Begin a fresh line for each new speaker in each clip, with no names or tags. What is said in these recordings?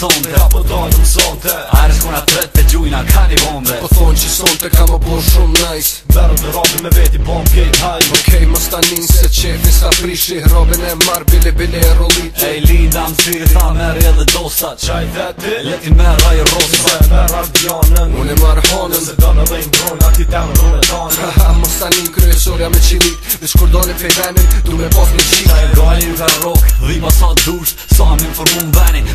sonte Apo dojnë në sonte Ares kona të rët pe gjujna ka një bombe Po thonë që sonte ka më bërë shumë najs nice. Berë të robë me veti bombë gate high Okej okay, më stanin se qefin sa prishti Robin e marë bile bile e rolliti Ej hey, linda më qyri tha me rrë dhe dosa Qaj dhe ti Leti me raj e rosa Se me rrë Unë e marë honën Se do në dhe imë brunë Ati të më rrë tonën Më stanin kryesoria me qilit Dhe shkur do në fejtenit Du me pos në qita Sa më informu më venit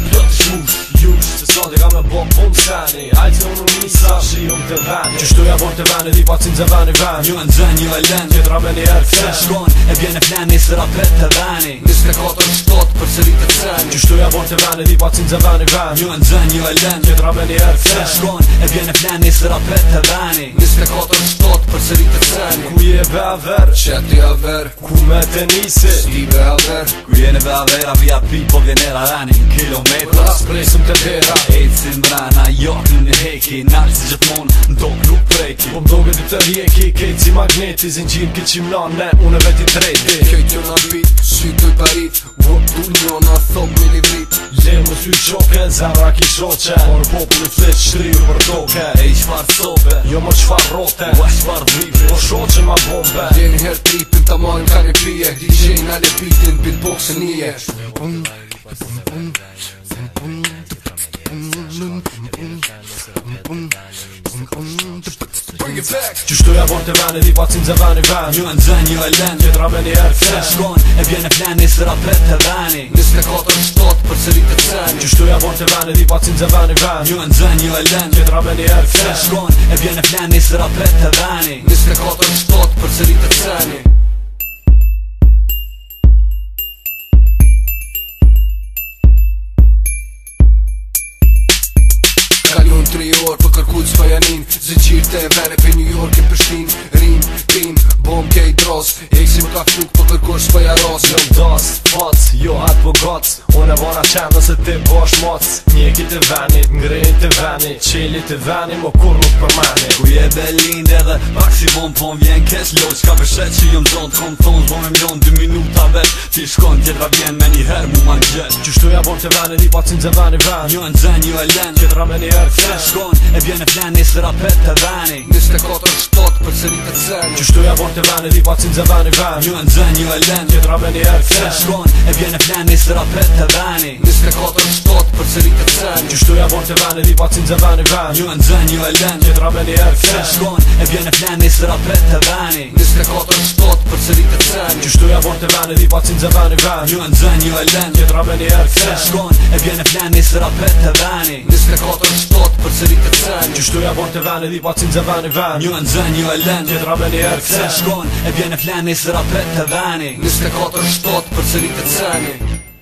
të vend Që ja vojnë të vend e di pa cimë zë vend i vend Një në dzen, një lëllend, një drabe një herë kësë Shkon e bjene në plen një sërat për të veni Nisë të katër shtot për sëri të cen Që shtu ja vojnë të vend e di pa cimë zë vend i vend Një në dzen, një lëllend, një drabe një herë kësë Shkon e bjene në plen një sërat për të veni Nisë të katër shtot për sëri të cen Ku je be a ver, që ku me të nisi, si s Vjene vera vera, via pi po vjene rarani në kilometra Splesëm të dhera Ecim rana, jokën në heki Narë si gjithmonë, në do klub preki Po mdoge dhe të rjeki, kejtë si magneti Zinqim ki qim lane, unë veti treti Kejtë jo në pit, sytoj parit Vot du njo thot me li vrit Lemë të ty qoke, zemra ki shoqe Por popullit fleq, shtriju për doke E i qfar sope, jo më qfar rote U e qfar ma bombe Vjene her tripim, ta marim ka një pije Dijen shënije Pun, pun, pun, pun, pun, të pëtës të pun, në në në në në në në në në në në një në në në në në në në në në në në në të në në në në në në në në në në në në në në në në në në York për kërkuj s'ma janin Zë qirë të vene për New York e për shtin Rim, pin, bom, gej, dros Jek si më ka fluk për po kërkuj kërkujt s'ma Jo vona qenë nëse ti bosh moc Njeki të venit, ngrini të venit Qili të venit, më kur nuk përmeni Ku je Berlin edhe pak si bom Po më vjen kesh loq Ka përshet që jom zonë të konë thonë Po me mjonë dy minuta vet Ti shkon tjetra vjen me një herë mu ma në gjen Qështu ja bom që venit i pacin të venit ven Një në zen, një e len Kjetra me një Shkon e vjen e plen njës rapet të venit Njës të kotër shtot për cëri të cen Qështu ja bom që venit i pacin zë venit ven Një në zen, një e len me një Shkon e vjen e plen njës rapet të venit tani Nisë të katër shtotë për sëri të cënë Qështu ja vonë të vene, vi pa cinë zëveni e lënë, që të rabeni e rë kënë Shkon, e bjene plenë, nisë rapet të vene Nisë të katër shtotë për sëri të cënë Qështu ja vonë të e lënë, që të rabeni e rë kënë Shkon, e bjene plenë, nisë rapet të vene Nisë të katër shtotë për sëri të cënë Qështu ja vonë të e lënë, që të rabeni e rë kënë Shkon, e bjene plenë, nisë rapet të vene